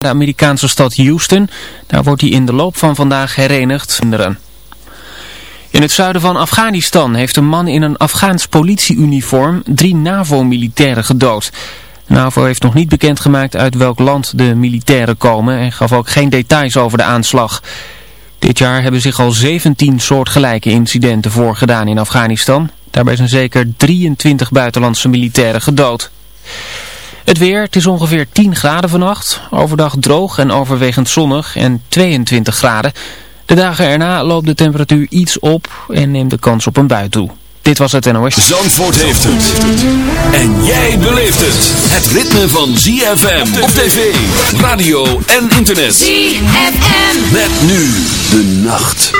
de Amerikaanse stad Houston. Daar wordt hij in de loop van vandaag herenigd. In het zuiden van Afghanistan heeft een man in een Afghaans politieuniform drie NAVO-militairen gedood. NAVO heeft nog niet bekendgemaakt uit welk land de militairen komen en gaf ook geen details over de aanslag. Dit jaar hebben zich al 17 soortgelijke incidenten voorgedaan in Afghanistan. Daarbij zijn zeker 23 buitenlandse militairen gedood. Het weer, het is ongeveer 10 graden vannacht. Overdag droog en overwegend zonnig en 22 graden. De dagen erna loopt de temperatuur iets op en neemt de kans op een bui toe. Dit was het NOS. Zandvoort heeft het. En jij beleeft het. Het ritme van ZFM op tv, radio en internet. ZFM. Met nu de nacht.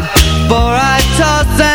Before I toss and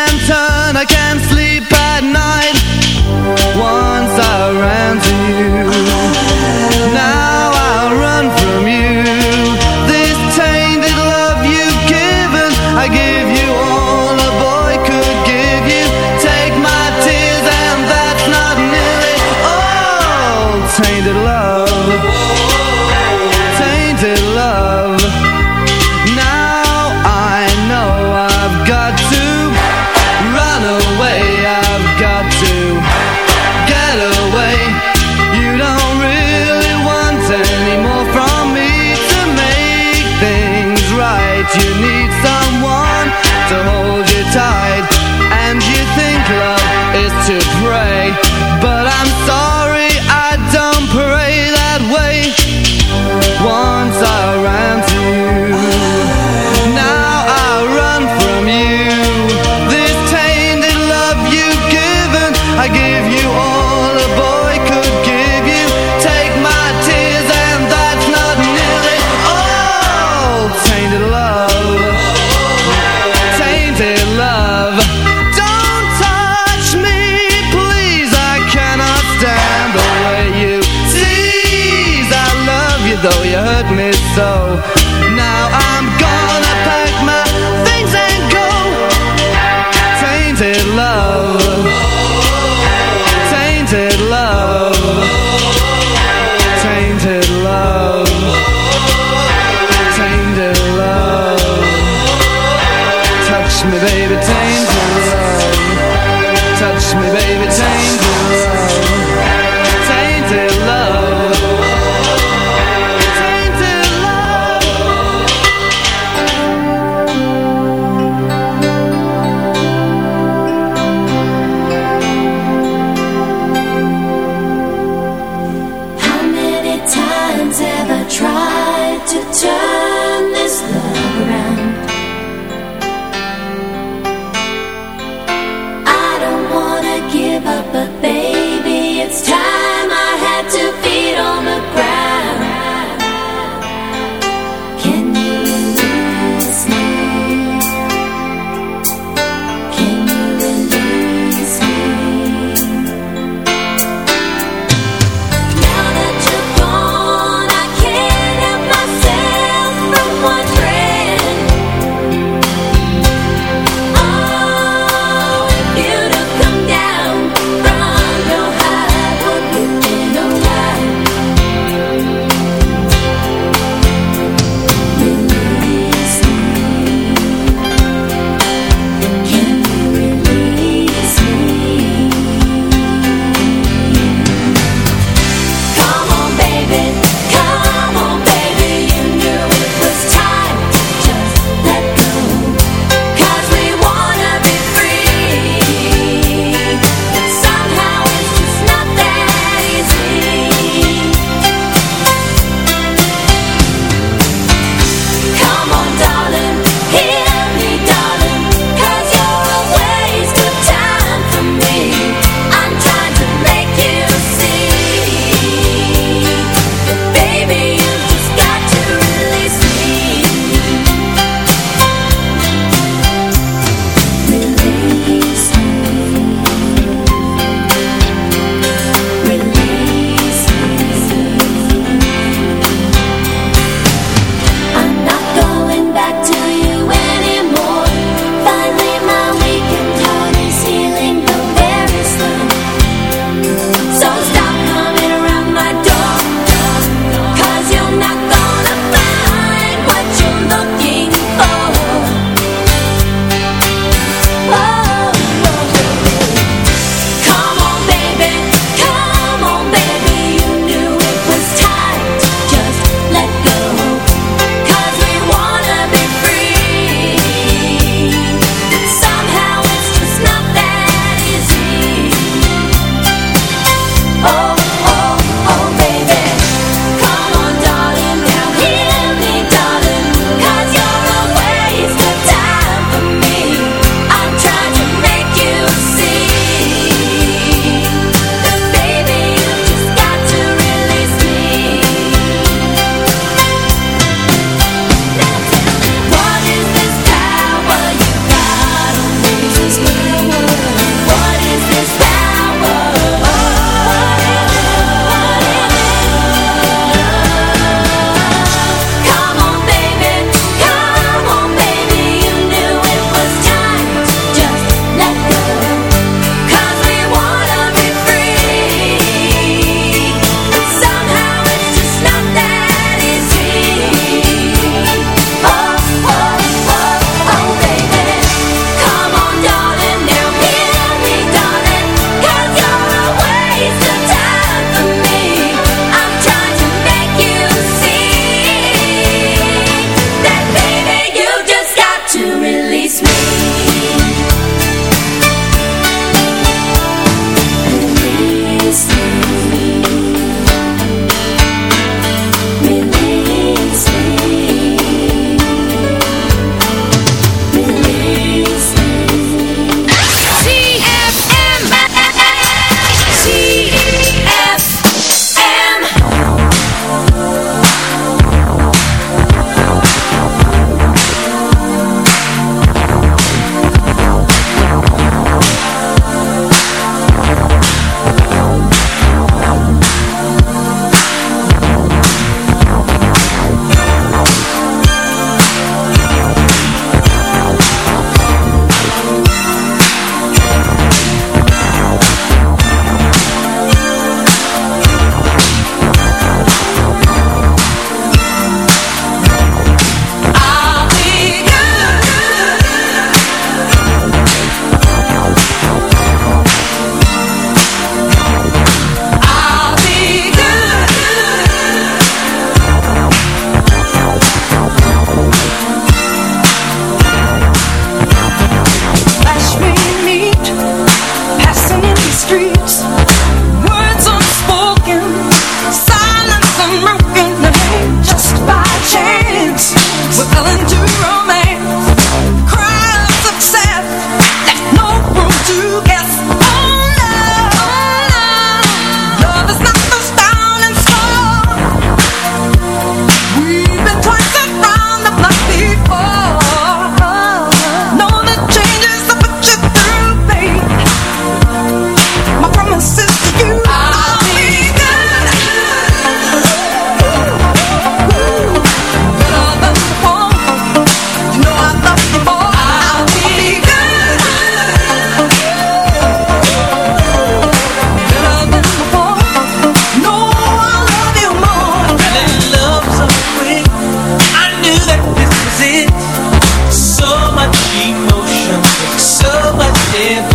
different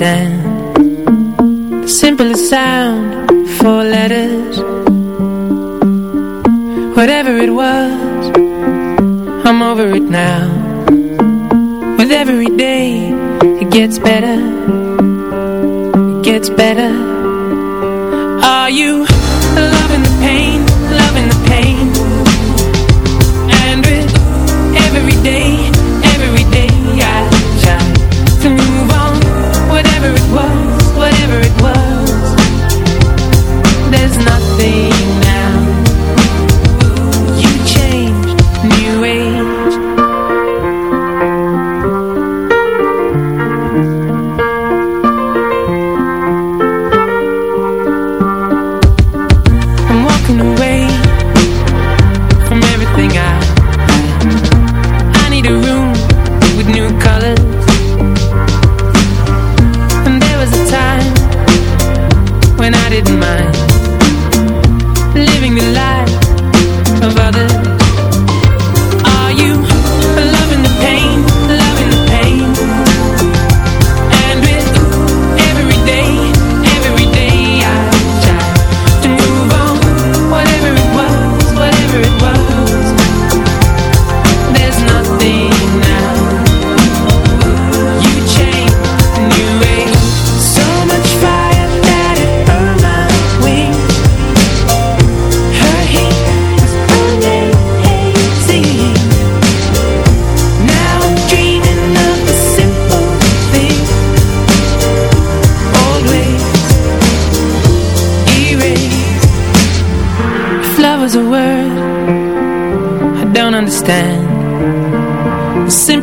understand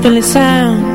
Simply sound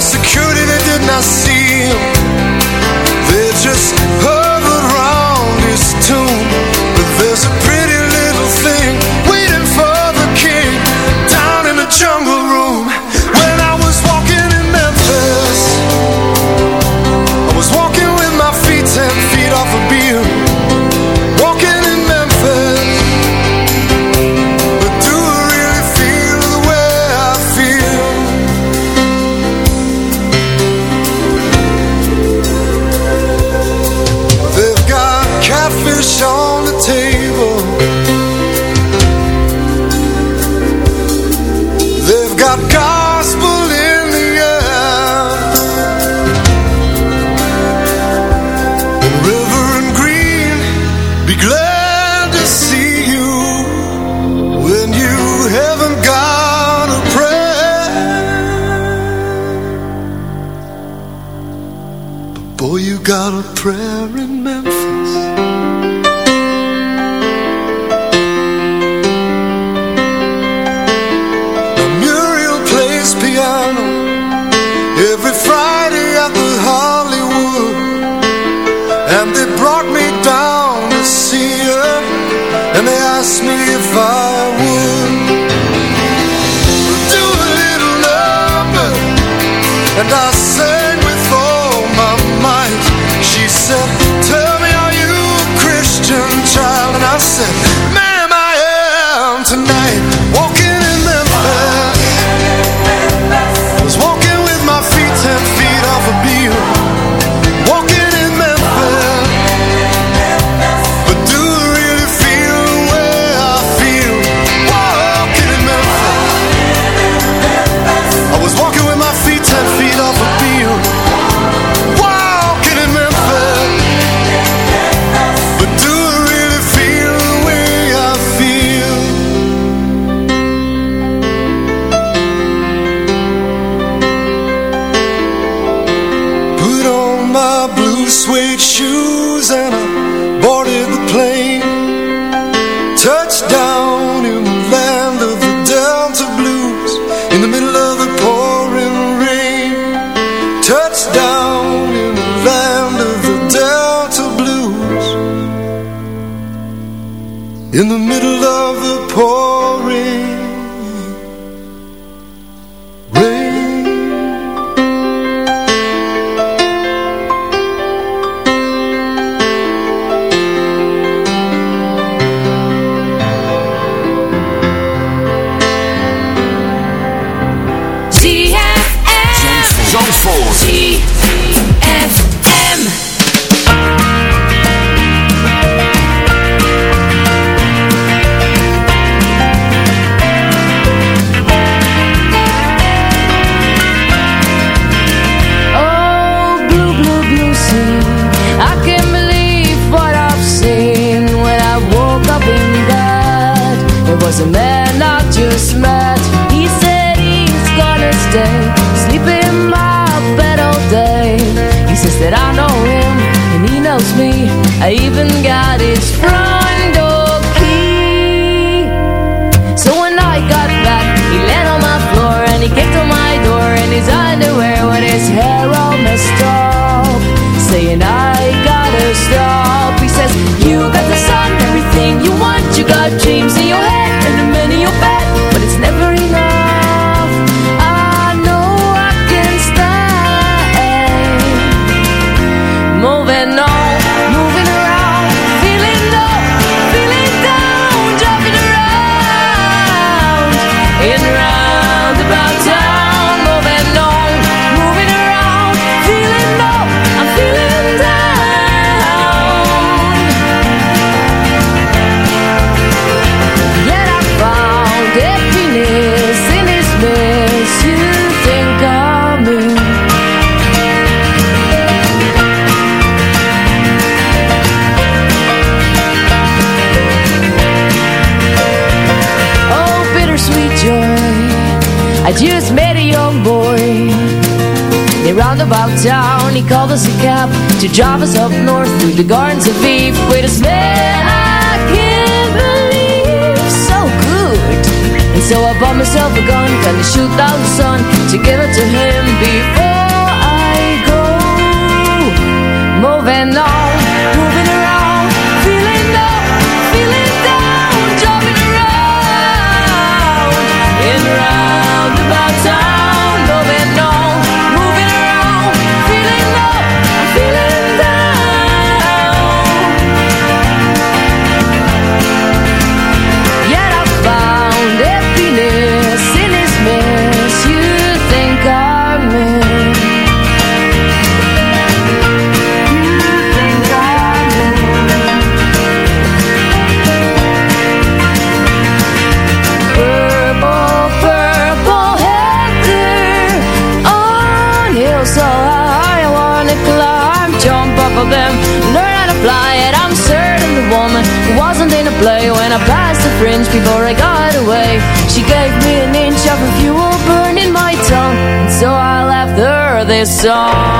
security they did not see got its front door key. So when I got back, he laid on my floor and he kicked on my door in his underwear with his hair all messed up. Saying I gotta stop, he says, you got the sun, everything you want, you got dreams in your head. I just met a young boy They round about town. He called us a cab To drive us up north Through the gardens of Eve. With a smell I can't believe So good. And so I bought myself a gun Gonna shoot out the sun To give it to him before time. this song.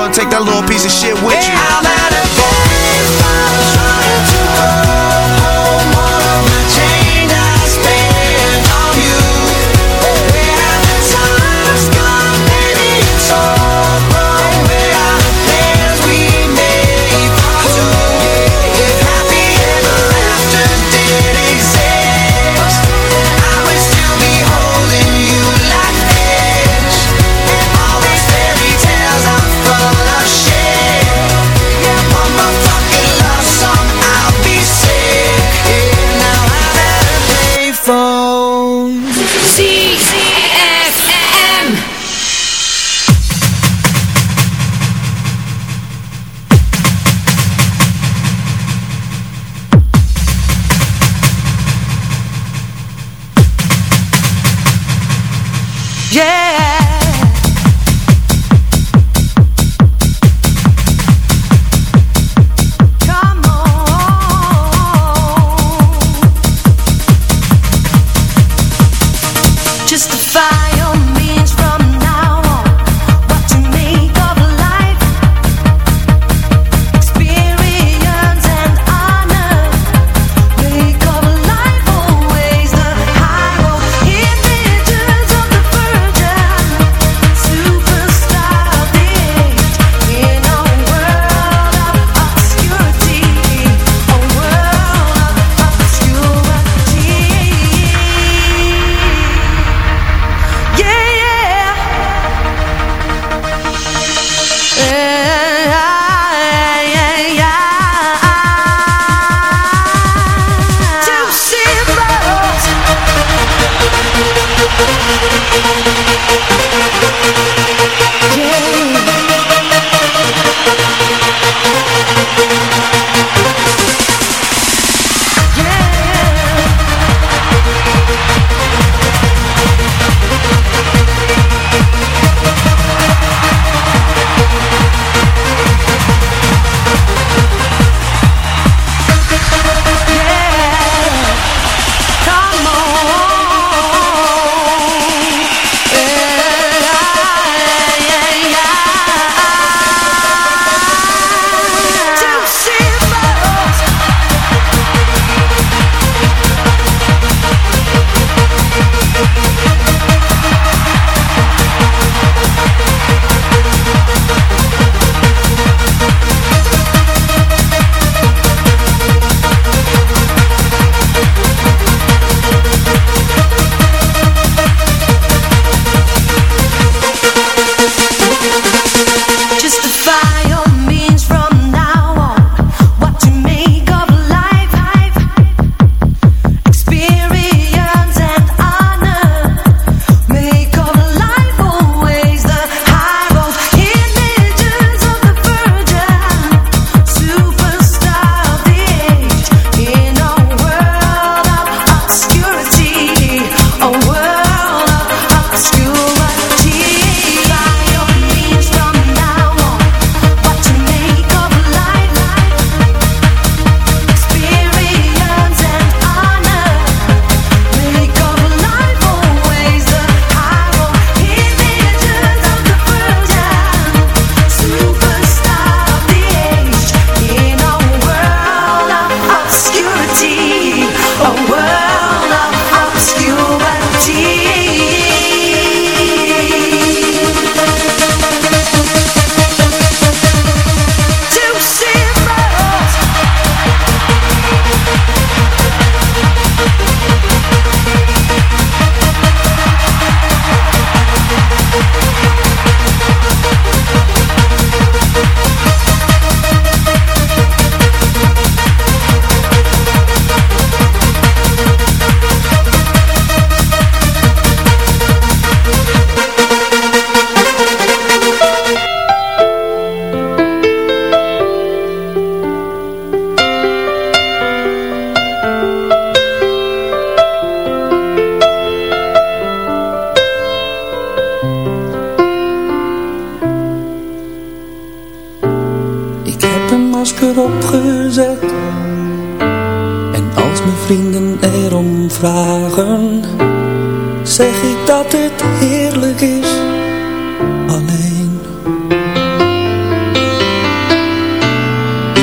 take that little piece of shit with you. Hey,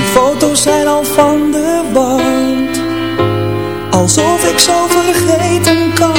foto's zijn al van de wand. Alsof ik zo vergeten kan.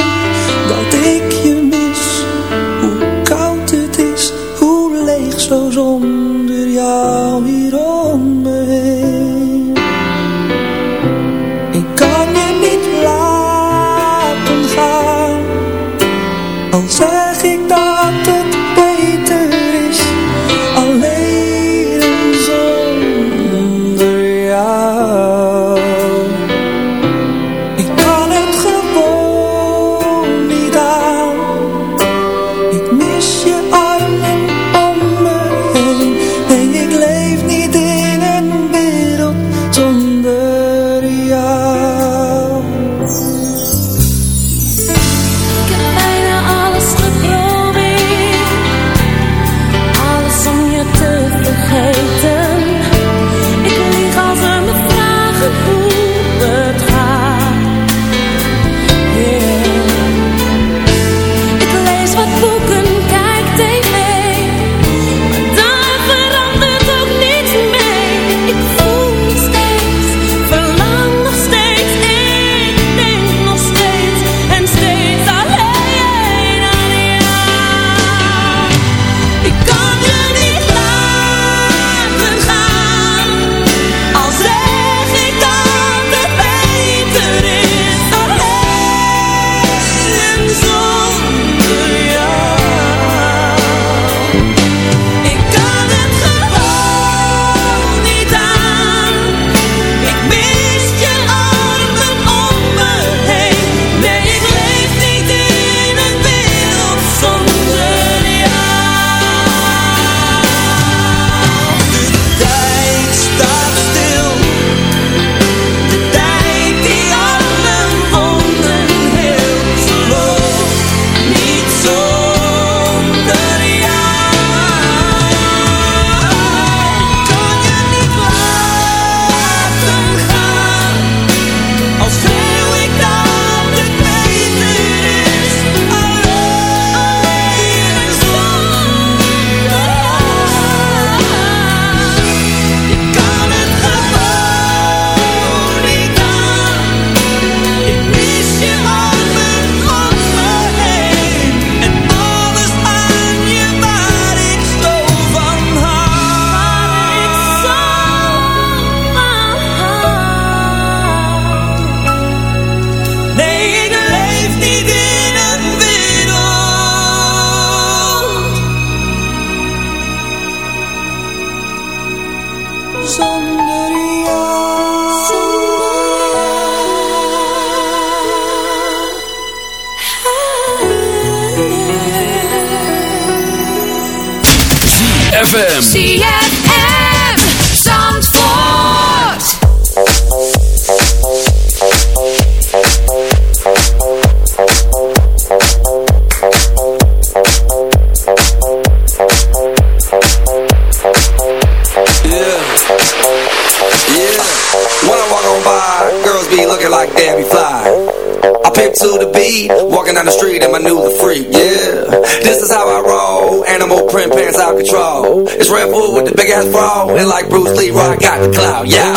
Lee, I got the clout. Yeah.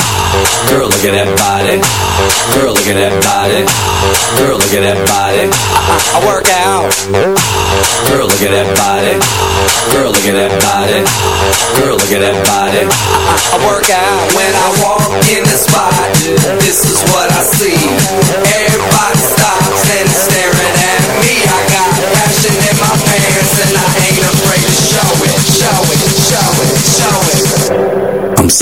Girl, look at that body. Girl, look at that body. Girl, look at that body. I, I work out. Girl, look at that body. Girl, look at that body. Girl, look at that body. I, I work out when I walk in the spot. This is what I see. Everybody stops and is staring at me. I got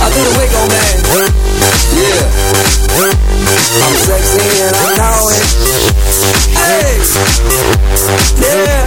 I do the wiggle, man. Yeah. I'm sexy and I know it. Hey. Yeah.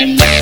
and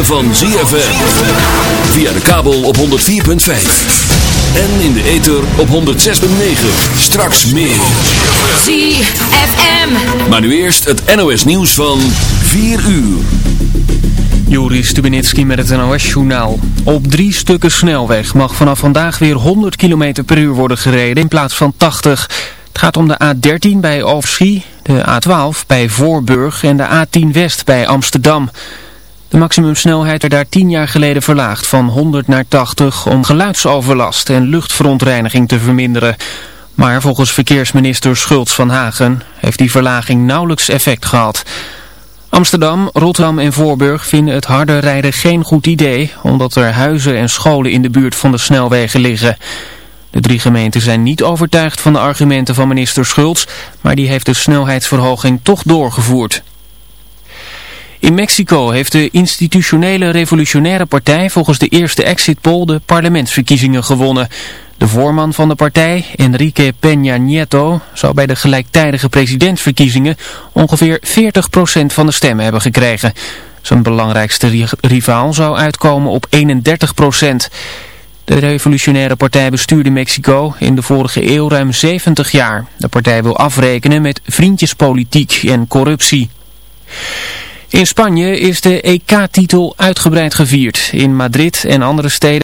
ritme van ZFM. Via de kabel op 104.5. En in de ether op 106.9. Straks meer. ZFM. Maar nu eerst het NOS nieuws van 4 uur. Joris Stubenitski met het NOS-journaal. Op drie stukken snelweg mag vanaf vandaag weer 100 km per uur worden gereden in plaats van 80. Het gaat om de A13 bij Overschie, de A12 bij Voorburg en de A10 West bij Amsterdam. De maximumsnelheid werd daar 10 jaar geleden verlaagd van 100 naar 80 om geluidsoverlast en luchtverontreiniging te verminderen. Maar volgens verkeersminister Schultz van Hagen heeft die verlaging nauwelijks effect gehad. Amsterdam, Rotterdam en Voorburg vinden het harde rijden geen goed idee, omdat er huizen en scholen in de buurt van de snelwegen liggen. De drie gemeenten zijn niet overtuigd van de argumenten van minister Schultz, maar die heeft de snelheidsverhoging toch doorgevoerd. In Mexico heeft de institutionele revolutionaire partij volgens de eerste exit poll de parlementsverkiezingen gewonnen. De voorman van de partij, Enrique Peña Nieto, zou bij de gelijktijdige presidentsverkiezingen ongeveer 40% van de stemmen hebben gekregen. Zijn belangrijkste rivaal zou uitkomen op 31%. De revolutionaire partij bestuurde Mexico in de vorige eeuw ruim 70 jaar. De partij wil afrekenen met vriendjespolitiek en corruptie. In Spanje is de EK-titel uitgebreid gevierd. In Madrid en andere steden